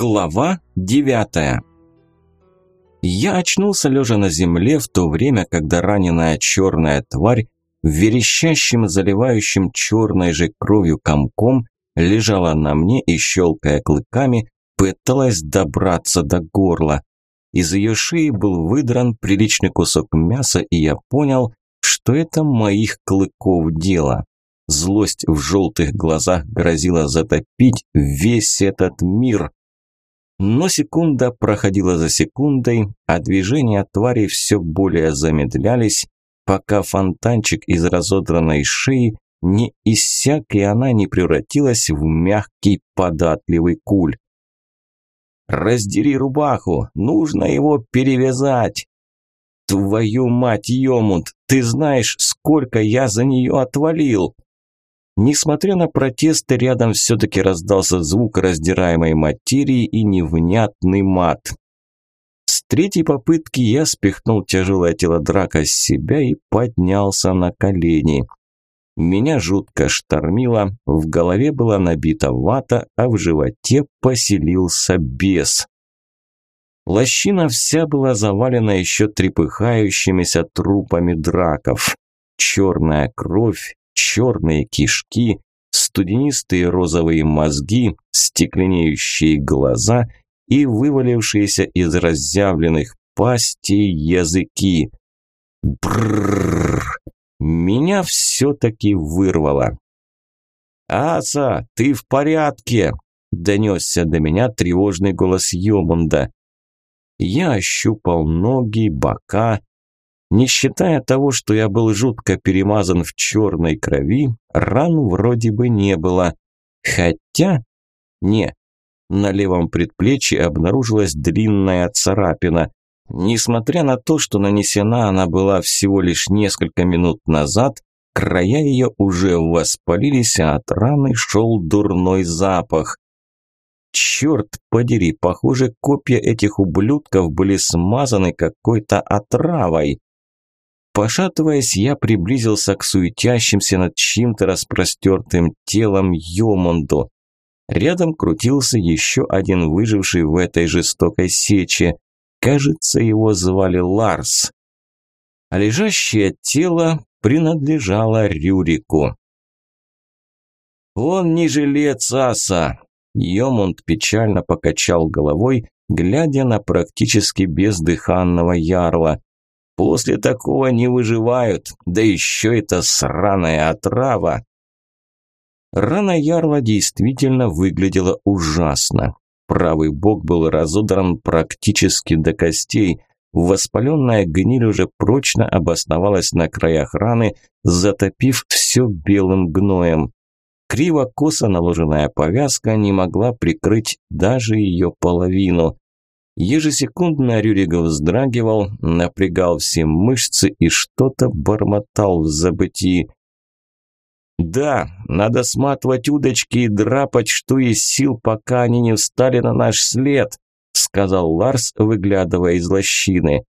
Глава девятая Я очнулся лежа на земле в то время, когда раненая черная тварь, верещащим, заливающим черной же кровью комком, лежала на мне и, щелкая клыками, пыталась добраться до горла. Из ее шеи был выдран приличный кусок мяса, и я понял, что это моих клыков дело. Злость в желтых глазах грозила затопить весь этот мир. Но секунда проходила за секундой, а движения твари все более замедлялись, пока фонтанчик из разодранной шеи не иссяк и она не превратилась в мягкий податливый куль. «Раздери рубаху, нужно его перевязать!» «Твою мать, Йомунд, ты знаешь, сколько я за нее отвалил!» Несмотря на протесты, рядом все-таки раздался звук раздираемой материи и невнятный мат. С третьей попытки я спихнул тяжелое тело драка с себя и поднялся на колени. Меня жутко штормило, в голове была набита вата, а в животе поселился бес. Лощина вся была завалена еще трепыхающимися трупами драков. Черная кровь, черные кишки, студенистые розовые мозги, стекленеющие глаза и вывалившиеся из разъявленных пастей языки. Бррррр! Меня все-таки вырвало. «Аса, ты в порядке?» – донесся до меня тревожный голос Йомунда. Я ощупал ноги, бока, не считая того, что я был жутко перемазан в черной крови, ран вроде бы не было. Хотя... Не. На левом предплечье обнаружилась длинная царапина. Несмотря на то, что нанесена она была всего лишь несколько минут назад, края ее уже воспалились, а от раны шел дурной запах. Черт подери, похоже, копья этих ублюдков были смазаны какой-то отравой. Пошатываясь, я приблизился к суетящимся над чьим-то распростертым телом Йомонду. Рядом крутился еще один выживший в этой жестокой сече. Кажется, его звали Ларс. А лежащее тело принадлежало Рюрику. «Он не жилец аса!» Йомунд печально покачал головой, глядя на практически бездыханного ярла. После такого не выживают, да еще это сраная отрава. Рана ярла действительно выглядела ужасно. Правый бок был разодран практически до костей. Воспаленная гниль уже прочно обосновалась на краях раны, затопив все белым гноем. Криво-косо наложенная повязка не могла прикрыть даже ее половину. Ежесекундно Рюригов вздрагивал, напрягал все мышцы и что-то бормотал в забытии. «Да, надо сматывать удочки и драпать, что из сил, пока они не встали на наш след», сказал Ларс, выглядывая из лощины.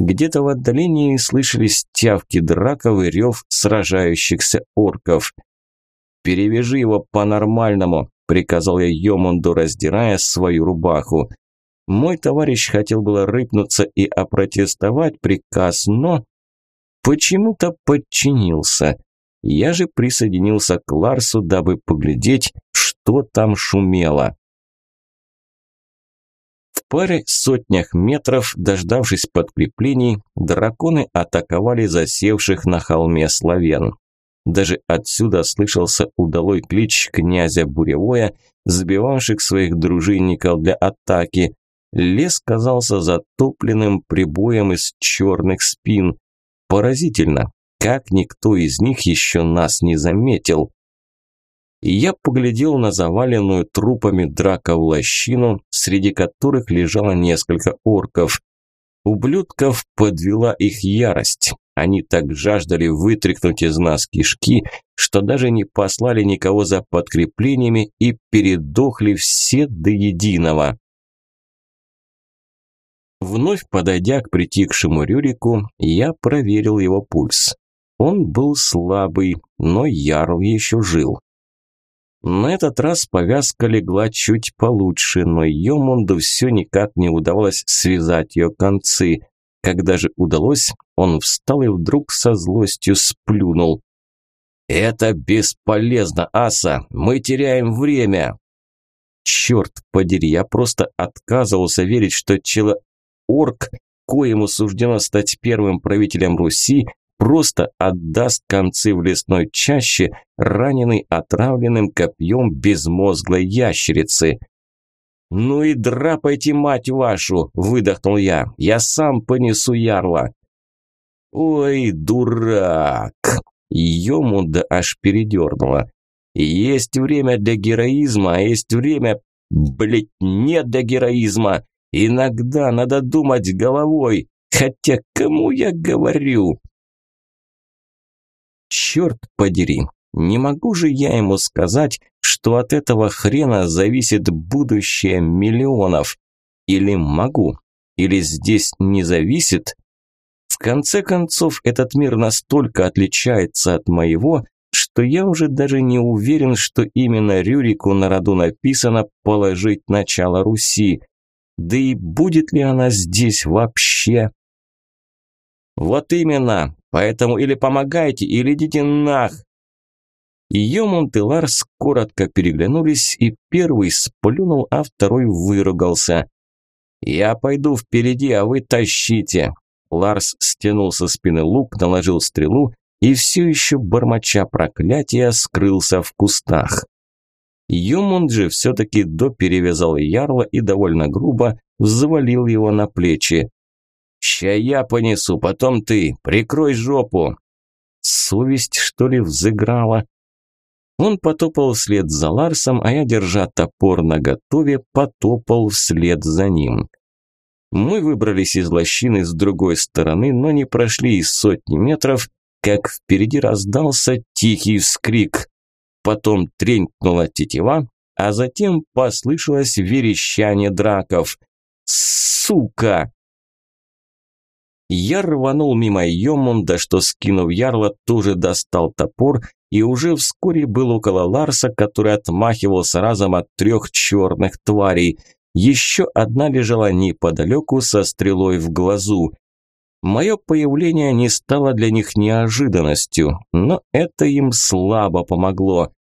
Где-то в отдалении слышались тявки драков и рев сражающихся орков. «Перевяжи его по-нормальному», – приказал я Йомунду, раздирая свою рубаху. Мой товарищ хотел было рыпнуться и опротестовать приказ, но почему-то подчинился. Я же присоединился к Ларсу, дабы поглядеть, что там шумело. В паре сотнях метров, дождавшись подкреплений, драконы атаковали засевших на холме славян. Даже отсюда слышался удалой клич князя Буревоя, сбивавших своих дружинников для атаки. Лес казался затопленным прибоем из черных спин. Поразительно, как никто из них еще нас не заметил. я поглядел на заваленную трупами драка в лощину, среди которых лежало несколько орков. Ублюдков подвела их ярость. Они так жаждали вытряхнуть из нас кишки, что даже не послали никого за подкреплениями и передохли все до единого. Вновь подойдя к притихшему Рюрику, я проверил его пульс. Он был слабый, но Ярл еще жил. На этот раз повязка легла чуть получше, но Йомунду все никак не удавалось связать ее концы. Когда же удалось, он встал и вдруг со злостью сплюнул. «Это бесполезно, Аса! Мы теряем время!» Черт подери, я просто отказывался верить, что чело-орк, коему суждено стать первым правителем Руси, просто отдаст концы в лесной чаще, раненый отравленным копьем безмозглой ящерицы. «Ну и драпайте, мать вашу!» – выдохнул я. «Я сам понесу ярла!» «Ой, дурак!» Йомуда аж передернула. «Есть время для героизма, а есть время, блять, нет для героизма. Иногда надо думать головой, хотя кому я говорю?» Черт подери, не могу же я ему сказать, что от этого хрена зависит будущее миллионов. Или могу, или здесь не зависит. В конце концов, этот мир настолько отличается от моего, что я уже даже не уверен, что именно Рюрику на роду написано «положить начало Руси». Да и будет ли она здесь вообще? Вот именно, Поэтому или помогайте, или идите нах!» Йомунд и Ларс коротко переглянулись, и первый сплюнул, а второй выругался. «Я пойду впереди, а вы тащите!» Ларс стянул со спины лук, наложил стрелу и все еще, бормоча проклятия, скрылся в кустах. Юмунд же все-таки доперевязал ярла и довольно грубо взвалил его на плечи. «Ща я понесу, потом ты. Прикрой жопу!» Совесть, что ли, взыграла? Он потопал вслед за Ларсом, а я, держа топор наготове, потопал вслед за ним. Мы выбрались из лощины с другой стороны, но не прошли и сотни метров, как впереди раздался тихий вскрик. Потом тренькнула тетива, а затем послышалось верещание драков. «Сука!» Я рванул мимо Йомунда, что, скинув ярла, тоже достал топор и уже вскоре был около Ларса, который отмахивался разом от трех черных тварей. Еще одна лежала неподалеку со стрелой в глазу. Мое появление не стало для них неожиданностью, но это им слабо помогло.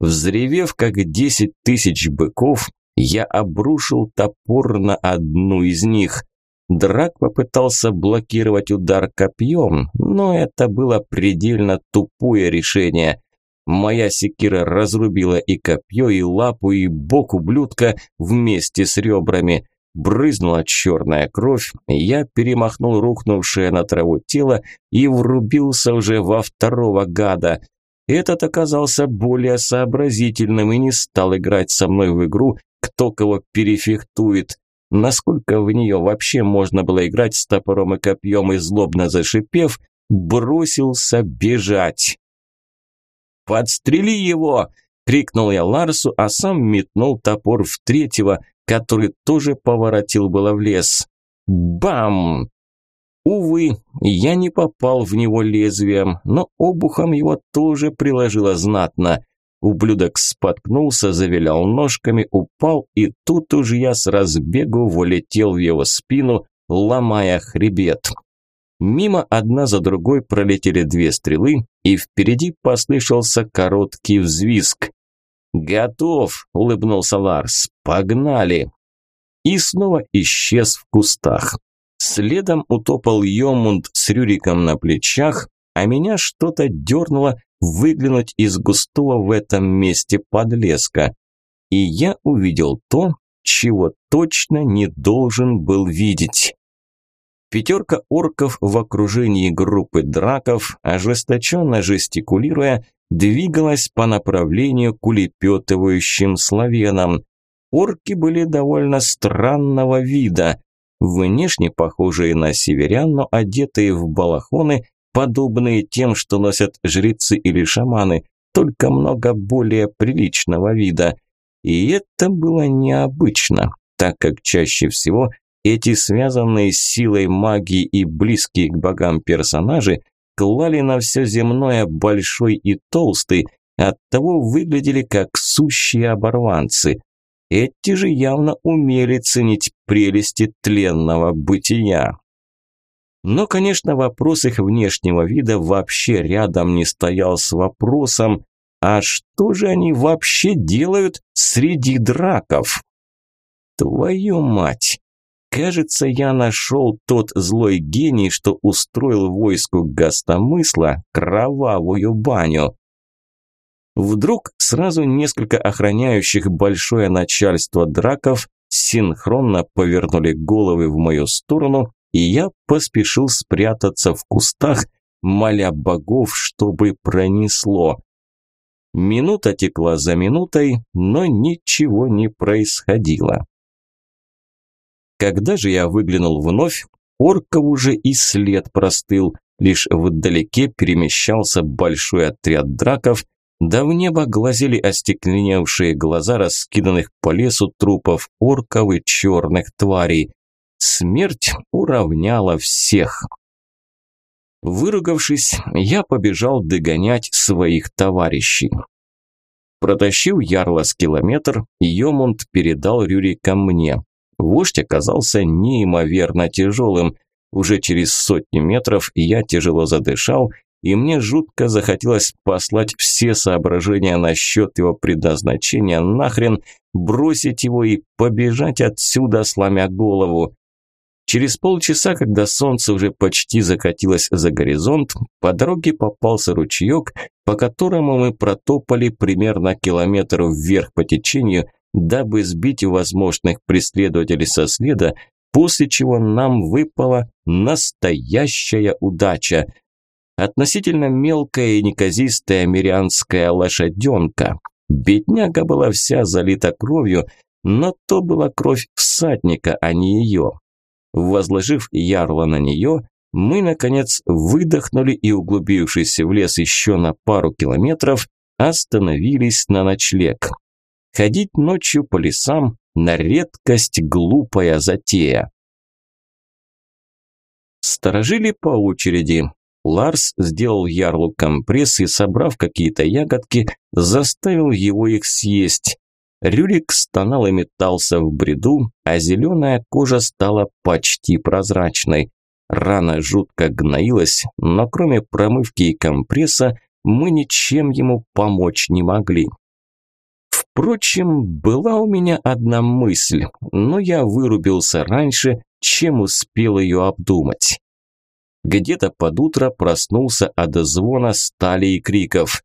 Взревев, как десять тысяч быков, я обрушил топор на одну из них. Драк попытался блокировать удар копьем, но это было предельно тупое решение. Моя секира разрубила и копье, и лапу, и бок ублюдка вместе с ребрами. Брызнула черная кровь, я перемахнул рухнувшее на траву тело и врубился уже во второго гада. Этот оказался более сообразительным и не стал играть со мной в игру, кто кого перефектует. Насколько в нее вообще можно было играть с топором и копьем и злобно зашипев, бросился бежать. «Подстрели его!» – крикнул я Ларсу, а сам метнул топор в третьего, который тоже поворотил было в лес. Бам! Увы, я не попал в него лезвием, но обухом его тоже приложило знатно. Ублюдок споткнулся, завилял ножками, упал, и тут уж я с разбегу влетел в его спину, ломая хребет. Мимо одна за другой пролетели две стрелы, и впереди послышался короткий взвизг. «Готов!» – улыбнулся Ларс. «Погнали!» И снова исчез в кустах. Следом утопал Йомунд с Рюриком на плечах, а меня что-то дернуло, выглянуть из густого в этом месте подлеска. И я увидел то, чего точно не должен был видеть. Пятерка орков в окружении группы драков, ожесточенно жестикулируя, двигалась по направлению к улепетывающим славянам. Орки были довольно странного вида, внешне похожие на северян, но одетые в балахоны подобные тем, что носят жрецы или шаманы, только много более приличного вида. И это было необычно, так как чаще всего эти связанные с силой магии и близкие к богам персонажи клали на все земное большой и толстый, оттого выглядели как сущие оборванцы. Эти же явно умели ценить прелести тленного бытия. Но, конечно, вопрос их внешнего вида вообще рядом не стоял с вопросом, а что же они вообще делают среди драков? Твою мать! Кажется, я нашел тот злой гений, что устроил войску гостомысла кровавую баню. Вдруг сразу несколько охраняющих большое начальство драков синхронно повернули головы в мою сторону, и я поспешил спрятаться в кустах, моля богов, чтобы пронесло. Минута текла за минутой, но ничего не происходило. Когда же я выглянул вновь, орков уже и след простыл, лишь вдалеке перемещался большой отряд драков, да в небо глазели остекленевшие глаза раскиданных по лесу трупов орков и черных тварей. Смерть уравняла всех. Выругавшись, я побежал догонять своих товарищей. Протащив ярло с километр, Йомунд передал Рюри ко мне. Вождь оказался неимоверно тяжелым. Уже через сотню метров я тяжело задышал, и мне жутко захотелось послать все соображения насчет его предназначения нахрен, бросить его и побежать отсюда, сломя голову. Через полчаса, когда солнце уже почти закатилось за горизонт, по дороге попался ручеек, по которому мы протопали примерно километр вверх по течению, дабы сбить возможных преследователей со следа, после чего нам выпала настоящая удача. Относительно мелкая и неказистая мирянская лошаденка. Бедняга была вся залита кровью, но то была кровь всадника, а не ее. Возложив ярло на нее, мы, наконец, выдохнули и, углубившись в лес еще на пару километров, остановились на ночлег. Ходить ночью по лесам – на редкость глупая затея. Сторожили по очереди. Ларс сделал ярлу компресс и, собрав какие-то ягодки, заставил его их съесть. Рюрик стонал и метался в бреду, а зеленая кожа стала почти прозрачной. Рана жутко гноилась, но кроме промывки и компресса мы ничем ему помочь не могли. Впрочем, была у меня одна мысль, но я вырубился раньше, чем успел ее обдумать. Где-то под утро проснулся от звона стали и криков.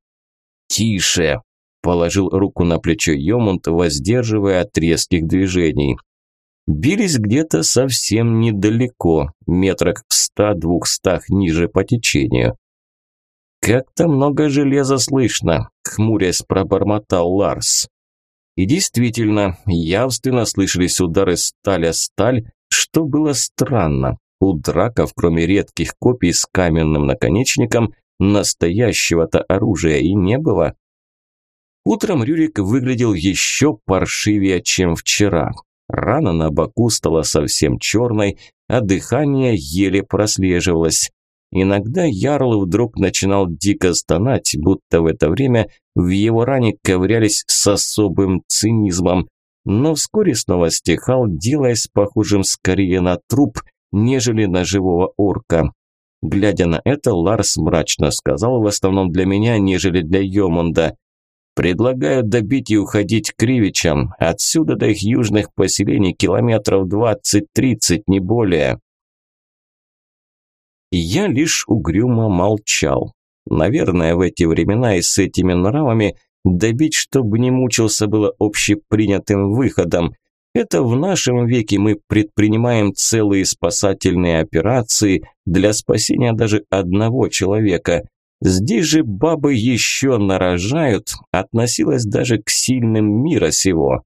«Тише!» – положил руку на плечо Йомунд, воздерживая от резких движений. Бились где-то совсем недалеко, метрах в ста-двухстах ниже по течению. «Как-то много железа слышно», – хмурясь пробормотал Ларс. И действительно, явственно слышались удары сталь о сталь, что было странно. У драков, кроме редких копий с каменным наконечником, настоящего-то оружия и не было. Утром Рюрик выглядел еще паршивее, чем вчера. Рана на боку стала совсем черной, а дыхание еле прослеживалось. Иногда Ярл вдруг начинал дико стонать, будто в это время в его ране ковырялись с особым цинизмом, но вскоре снова стихал, делаясь похожим скорее на труп, нежели на живого орка. Глядя на это, Ларс мрачно сказал, в основном для меня, нежели для Йомунда. «Предлагаю добить и уходить Кривичам. Отсюда до их южных поселений километров двадцать-тридцать, не более». Я лишь угрюмо молчал. Наверное, в эти времена и с этими нравами добить, чтобы не мучился, было общепринятым выходом. Это в нашем веке мы предпринимаем целые спасательные операции для спасения даже одного человека. Здесь же бабы еще нарожают, относилась даже к сильным мира сего.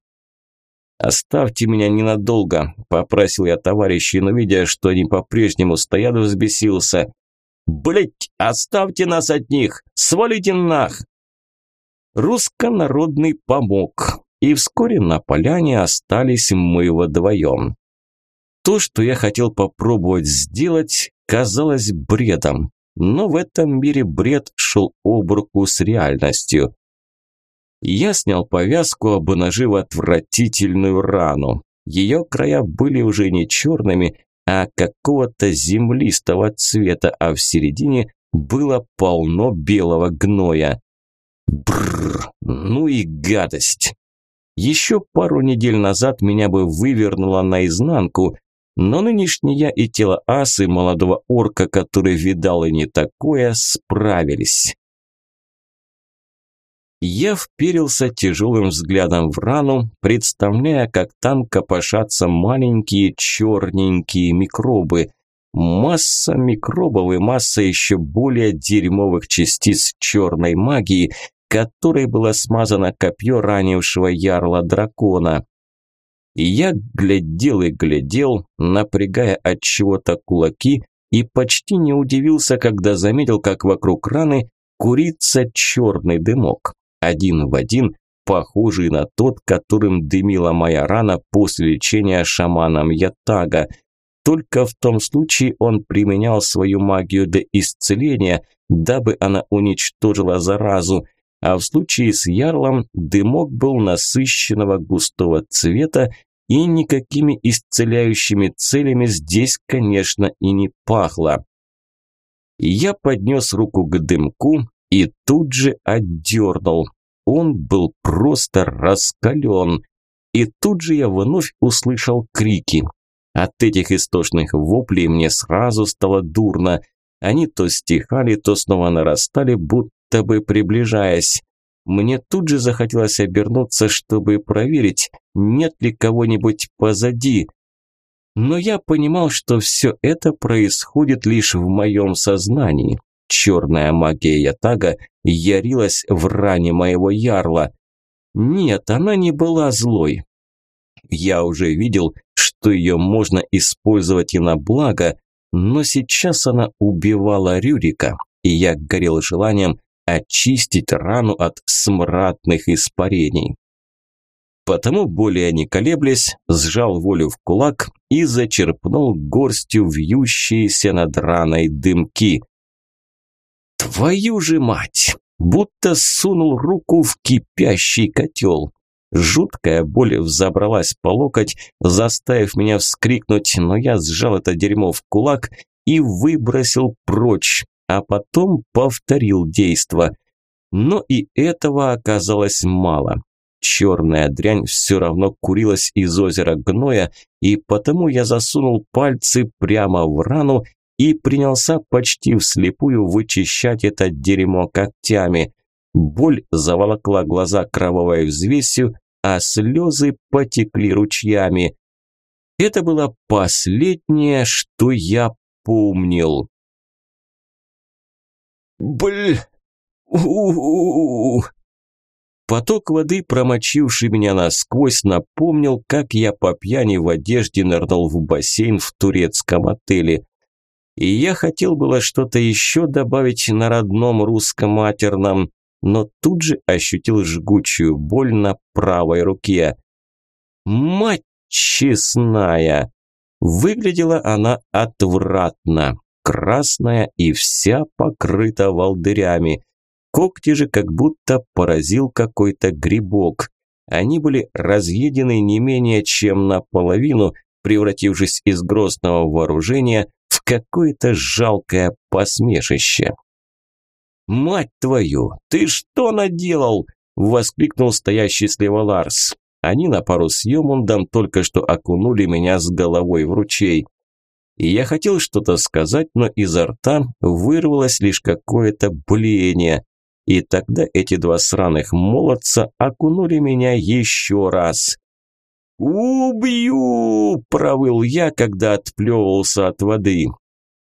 «Оставьте меня ненадолго», – попросил я товарищей, но видя, что они по-прежнему стоят, взбесился. «Блядь, оставьте нас от них! Свалите нах!» Русско-народный помог, и вскоре на поляне остались мы вдвоем. То, что я хотел попробовать сделать, казалось бредом, но в этом мире бред шел об руку с реальностью. Я снял повязку, обнажив отвратительную рану. Ее края были уже не черными, а какого-то землистого цвета, а в середине было полно белого гноя. Бррр, ну и гадость. Еще пару недель назад меня бы вывернуло наизнанку, но нынешний я и тело асы молодого орка, который видал и не такое, справились. Я вперился тяжелым взглядом в рану, представляя, как там копошатся маленькие черненькие микробы. Масса микробов и масса еще более дерьмовых частиц черной магии, которой было смазано копье ранившего ярла дракона. И я глядел и глядел, напрягая от чего-то кулаки, и почти не удивился, когда заметил, как вокруг раны курится черный дымок один в один, похожий на тот, которым дымила моя рана после лечения шаманом Ятага. Только в том случае он применял свою магию до исцеления, дабы она уничтожила заразу, а в случае с ярлом дымок был насыщенного густого цвета и никакими исцеляющими целями здесь, конечно, и не пахло. Я поднес руку к дымку, и тут же отдернул. Он был просто раскален. И тут же я вновь услышал крики. От этих истошных воплей мне сразу стало дурно. Они то стихали, то снова нарастали, будто бы приближаясь. Мне тут же захотелось обернуться, чтобы проверить, нет ли кого-нибудь позади. Но я понимал, что все это происходит лишь в моем сознании. Черная магия Ятага ярилась в ране моего ярла. Нет, она не была злой. Я уже видел, что ее можно использовать и на благо, но сейчас она убивала Рюрика, и я горел желанием очистить рану от смрадных испарений. Потому, более не колеблясь, сжал волю в кулак и зачерпнул горстью вьющиеся над раной дымки. Твою же мать! Будто сунул руку в кипящий котел. Жуткая боль взобралась по локоть, заставив меня вскрикнуть, но я сжал это дерьмо в кулак и выбросил прочь, а потом повторил действо. Но и этого оказалось мало. Черная дрянь все равно курилась из озера гноя, и потому я засунул пальцы прямо в рану и принялся почти вслепую вычищать это дерьмо когтями. Боль заволокла глаза кровавой взвесью, а слезы потекли ручьями. Это было последнее, что я помнил. Бль! У-у-у! Поток воды, промочивший меня насквозь, напомнил, как я по пьяни в одежде нырнул в бассейн в турецком отеле. И я хотел было что-то еще добавить на родном русском матерном, но тут же ощутил жгучую боль на правой руке. Мать честная! Выглядела она отвратно, красная и вся покрыта волдырями. Когти же как будто поразил какой-то грибок. Они были разъедены не менее чем наполовину, превратившись из грозного вооружения в какое-то жалкое посмешище. «Мать твою, ты что наделал?» – воскликнул стоящий слева Ларс. Они на пару с Йомундом только что окунули меня с головой в ручей. Я хотел что-то сказать, но изо рта вырвалось лишь какое-то блеяние. И тогда эти два сраных молодца окунули меня еще раз. «Убью!» – провыл я, когда отплевывался от воды.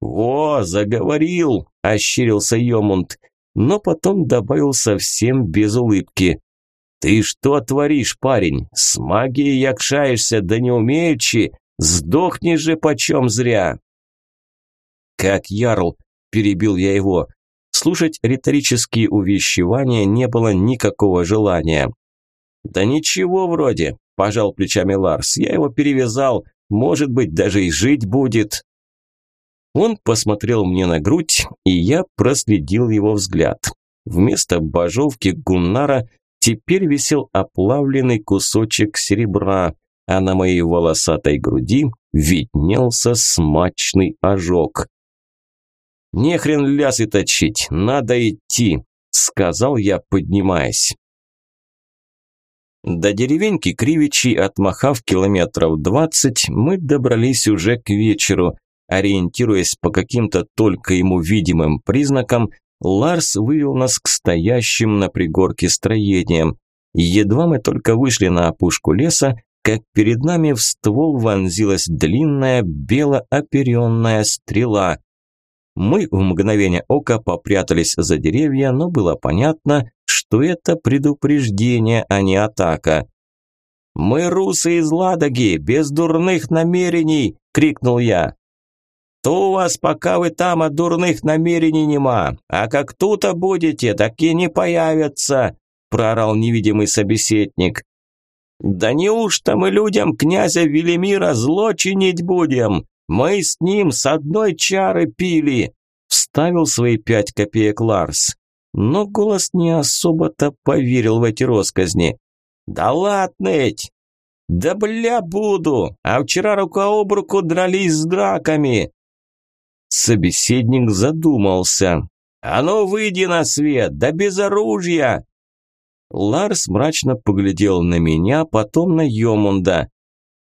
«О, заговорил!» – ощерился Йомунд, но потом добавил совсем без улыбки. «Ты что творишь, парень? С магией якшаешься, да не умеючи! Сдохнешь же почем зря!» «Как ярл!» – перебил я его. Слушать риторические увещевания не было никакого желания. «Да ничего вроде», – пожал плечами Ларс. «Я его перевязал. Может быть, даже и жить будет». Он посмотрел мне на грудь, и я проследил его взгляд. Вместо божовки Гуннара теперь висел оплавленный кусочек серебра, а на моей волосатой груди виднелся смачный ожог. «Не хрен лясы точить, надо идти», – сказал я, поднимаясь. До деревеньки Кривичи, отмахав километров двадцать, мы добрались уже к вечеру. Ориентируясь по каким-то только ему видимым признакам, Ларс вывел нас к стоящим на пригорке строениям. Едва мы только вышли на опушку леса, как перед нами в ствол вонзилась длинная белооперенная стрела. Мы в мгновение ока попрятались за деревья, но было понятно, что это предупреждение, а не атака. «Мы русы из Ладоги, без дурных намерений!» – крикнул я. «То у вас, пока вы там, от дурных намерений нема, а как тут-то будете, так и не появятся!» – проорал невидимый собеседник. «Да неужто мы людям князя Велимира зло чинить будем? Мы с ним с одной чары пили!» – вставил свои пять копеек Ларс но голос не особо-то поверил в эти росказни. «Да ладно ведь! Да бля буду! А вчера рука об руку дрались с драками!» Собеседник задумался. «А ну выйди на свет, да без оружия!» Ларс мрачно поглядел на меня, потом на Йомунда.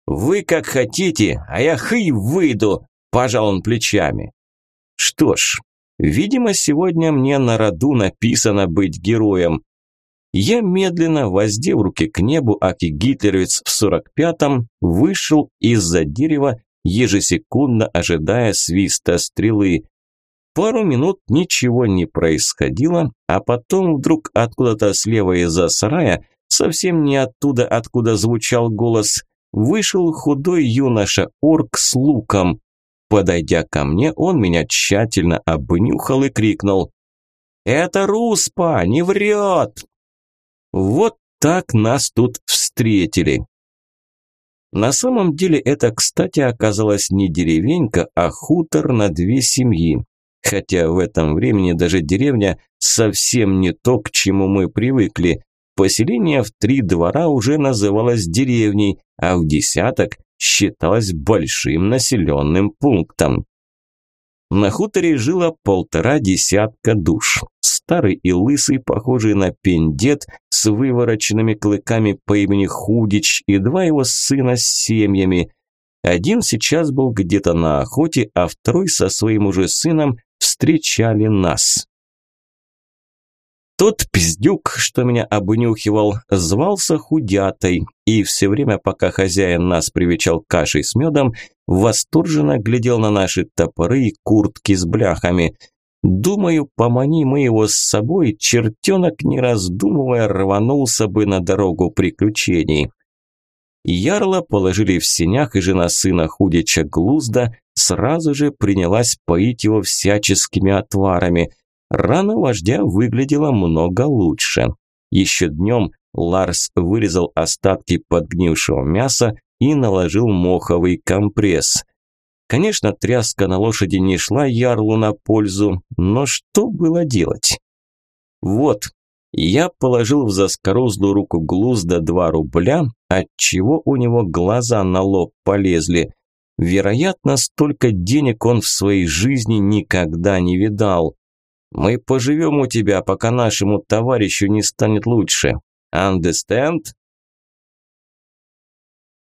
«Вы как хотите, а я хый выйду!» – пожал он плечами. «Что ж, Видимо, сегодня мне на роду написано быть героем. Я медленно, воздев руки к небу, аки гитлеровец в сорок пятом, вышел из-за дерева, ежесекундно ожидая свиста стрелы. Пару минут ничего не происходило, а потом вдруг откуда-то слева из-за сарая, совсем не оттуда, откуда звучал голос, вышел худой юноша-орк с луком. Подойдя ко мне, он меня тщательно обнюхал и крикнул. «Это Руспа, не врет!» Вот так нас тут встретили. На самом деле это, кстати, оказалась не деревенька, а хутор на две семьи. Хотя в этом времени даже деревня совсем не то, к чему мы привыкли. Поселение в три двора уже называлось деревней, а в десяток считалось большим населенным пунктом. На хуторе жило полтора десятка душ. Старый и лысый, похожий на пень дед, с вывороченными клыками по имени Худич, и два его сына с семьями. Один сейчас был где-то на охоте, а второй со своим уже сыном встречали нас. Тот пиздюк, что меня обнюхивал, звался Худятой, и все время, пока хозяин нас привечал кашей с медом, восторженно глядел на наши топоры и куртки с бляхами. Думаю, помани мы его с собой, чертенок, не раздумывая, рванулся бы на дорогу приключений. Ярла положили в сенях, и жена сына Худича Глузда сразу же принялась поить его всяческими отварами – Рана вождя выглядела много лучше. Еще днем Ларс вырезал остатки подгнившего мяса и наложил моховый компресс. Конечно, тряска на лошади не шла ярлу на пользу, но что было делать? Вот, я положил в заскорузлую руку Глузда два рубля, отчего у него глаза на лоб полезли. Вероятно, столько денег он в своей жизни никогда не видал. Мы поживем у тебя, пока нашему товарищу не станет лучше. Understand?